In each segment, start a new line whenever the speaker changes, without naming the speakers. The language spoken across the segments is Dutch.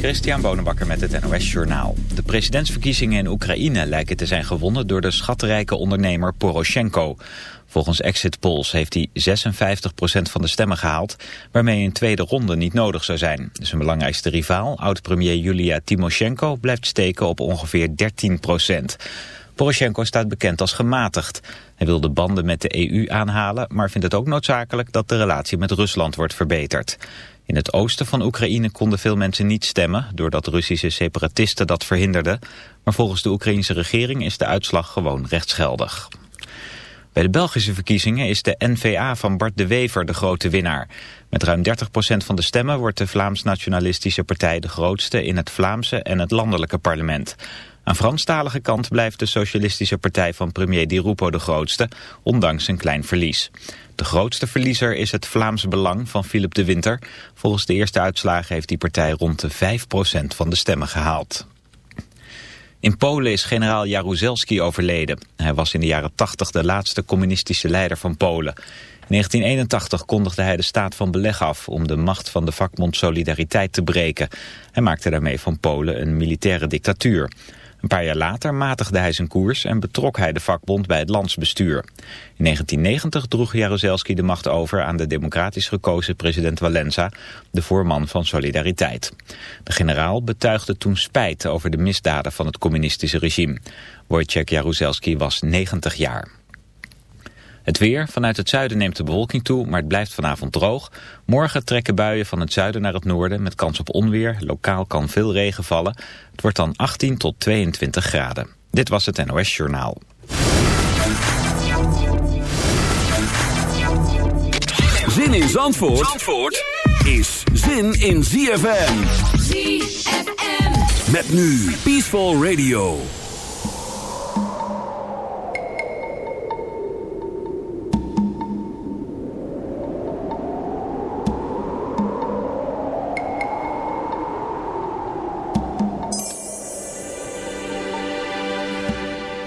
Christian Bonenbakker met het NOS Journaal. De presidentsverkiezingen in Oekraïne lijken te zijn gewonnen door de schatrijke ondernemer Poroshenko. Volgens exit polls heeft hij 56% van de stemmen gehaald, waarmee een tweede ronde niet nodig zou zijn. Zijn belangrijkste rivaal, oud-premier Julia Timoshenko, blijft steken op ongeveer 13%. Poroshenko staat bekend als gematigd. Hij wil de banden met de EU aanhalen, maar vindt het ook noodzakelijk dat de relatie met Rusland wordt verbeterd. In het oosten van Oekraïne konden veel mensen niet stemmen... doordat Russische separatisten dat verhinderden. Maar volgens de Oekraïnse regering is de uitslag gewoon rechtsgeldig. Bij de Belgische verkiezingen is de NVA van Bart de Wever de grote winnaar. Met ruim 30% van de stemmen wordt de Vlaams-nationalistische partij de grootste in het Vlaamse en het landelijke parlement. Aan Franstalige kant blijft de socialistische partij van premier Di Rupo de grootste, ondanks een klein verlies. De grootste verliezer is het Vlaams Belang van Philip de Winter. Volgens de eerste uitslagen heeft die partij rond de 5% van de stemmen gehaald. In Polen is generaal Jaruzelski overleden. Hij was in de jaren 80 de laatste communistische leider van Polen. In 1981 kondigde hij de staat van beleg af om de macht van de vakbond Solidariteit te breken. Hij maakte daarmee van Polen een militaire dictatuur. Een paar jaar later matigde hij zijn koers en betrok hij de vakbond bij het landsbestuur. In 1990 droeg Jaruzelski de macht over aan de democratisch gekozen president Walenza, de voorman van Solidariteit. De generaal betuigde toen spijt over de misdaden van het communistische regime. Wojciech Jaruzelski was 90 jaar. Het weer. Vanuit het zuiden neemt de bewolking toe, maar het blijft vanavond droog. Morgen trekken buien van het zuiden naar het noorden met kans op onweer. Lokaal kan veel regen vallen. Het wordt dan 18 tot 22 graden. Dit was het NOS Journaal.
Zin in Zandvoort, Zandvoort is zin in ZFM.
ZFM.
Met nu Peaceful Radio.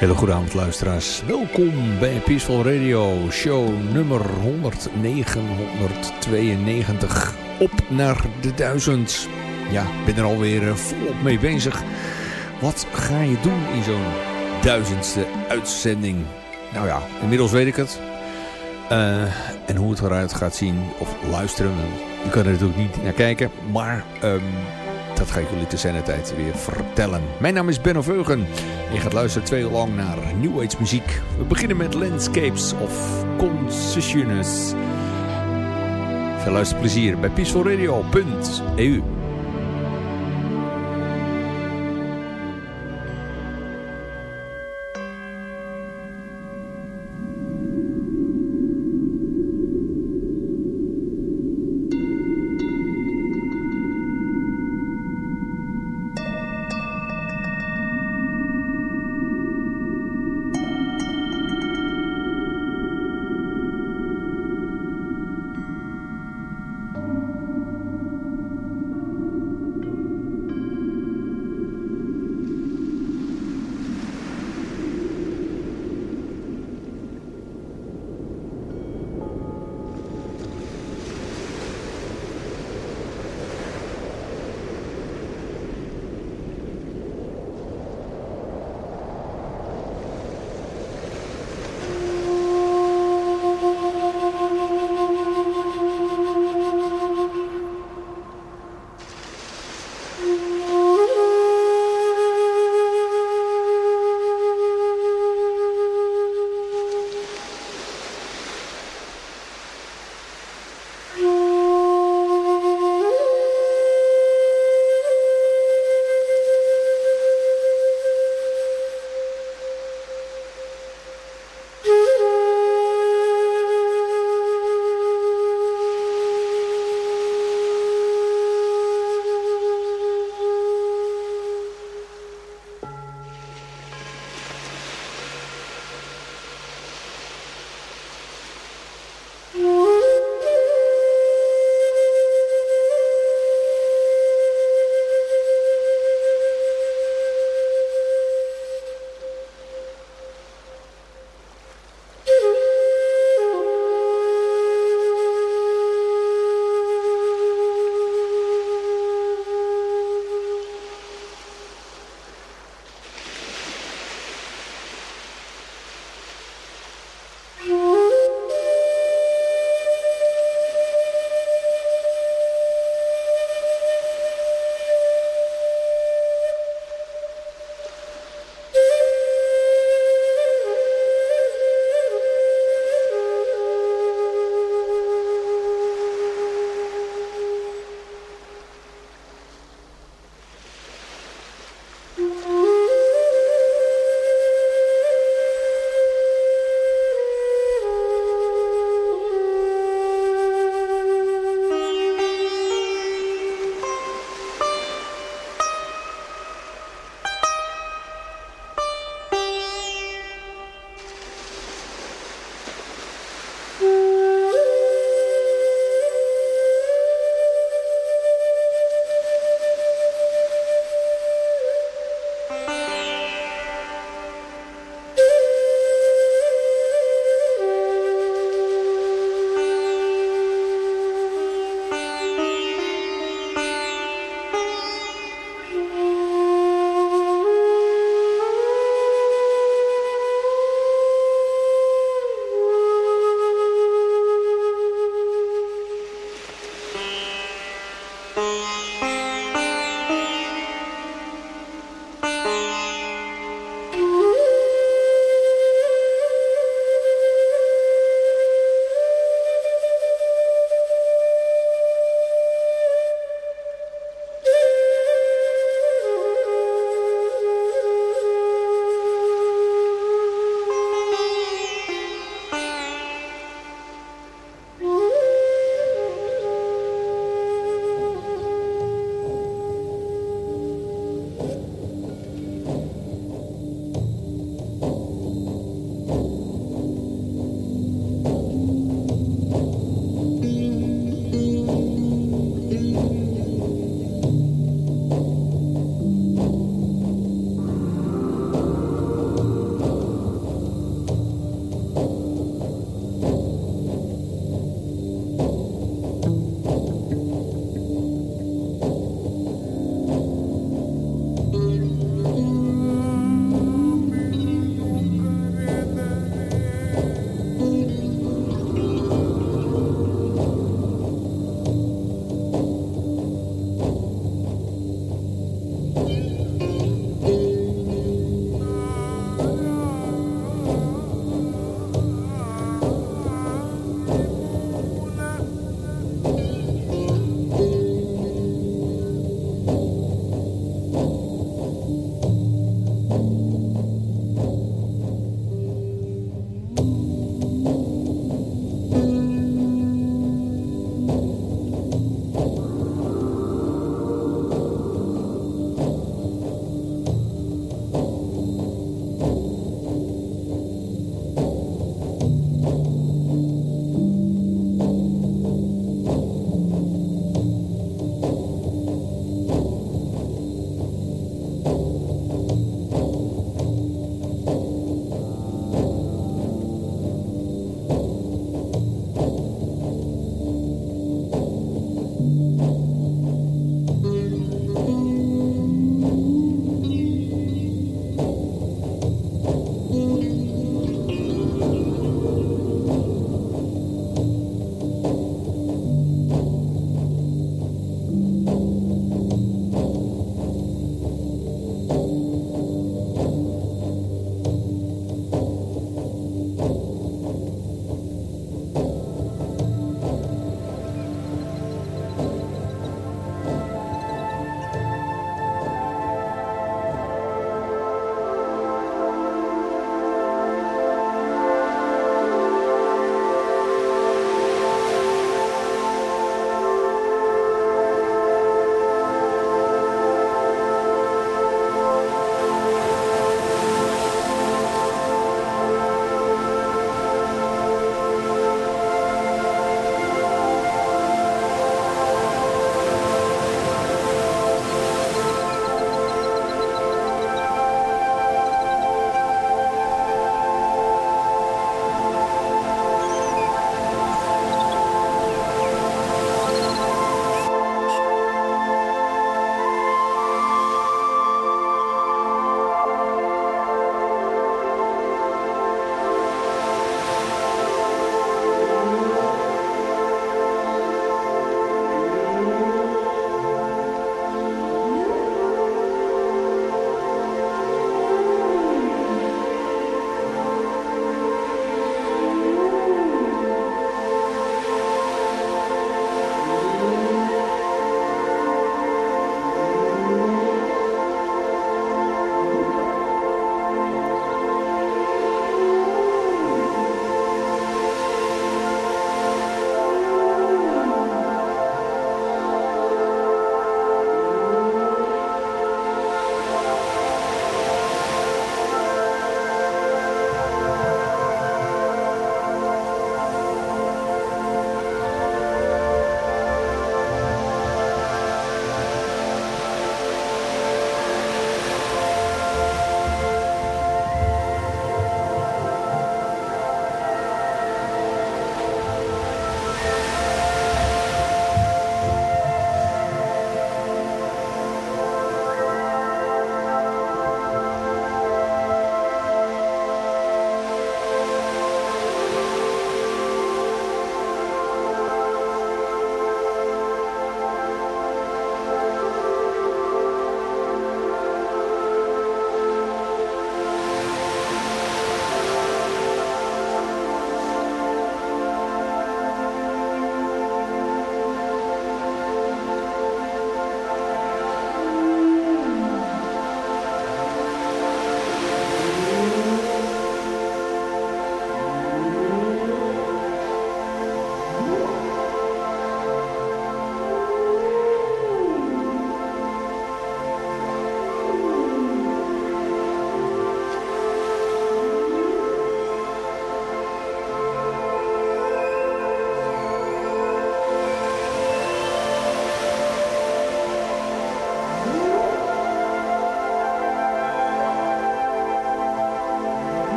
Hele goede avond luisteraars. Welkom bij Peaceful Radio, show nummer 192 Op naar de duizend. Ja, ben er alweer eh, volop mee bezig. Wat ga je doen in zo'n duizendste uitzending? Nou ja, inmiddels weet ik het. Uh, en hoe het eruit gaat zien of luisteren. Je kan er natuurlijk niet naar kijken. Maar um, dat ga ik jullie te zijn tijd weer vertellen. Mijn naam is Benno Veugen. Je gaat luisteren twee uur lang naar New Age muziek. We beginnen met Landscapes of Concessiones. Veel luisterplezier bij peacefulradio.eu.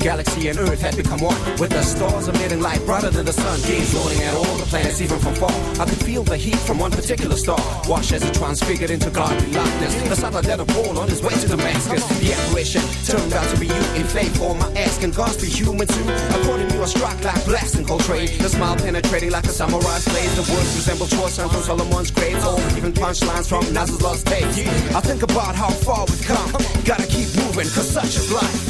galaxy and Earth had become one. With the stars emitting light brighter than the sun, gaze loading at all the planets, even from far. I could feel the heat from one particular star, wash as it transfigured into godly likeness. The letter Paul on his way to Damascus. The apparition turned out to be you in faith for my ask, and God's be human too. According to I struck like blasting Coltrane. The smile penetrating like a samurai's blade. The words resemble choice from Solomon's grave, or even punchlines from Nazar's lost tape. I think about how far we've come. Gotta keep moving, cause such is life.